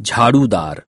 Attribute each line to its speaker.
Speaker 1: झाड़ूदार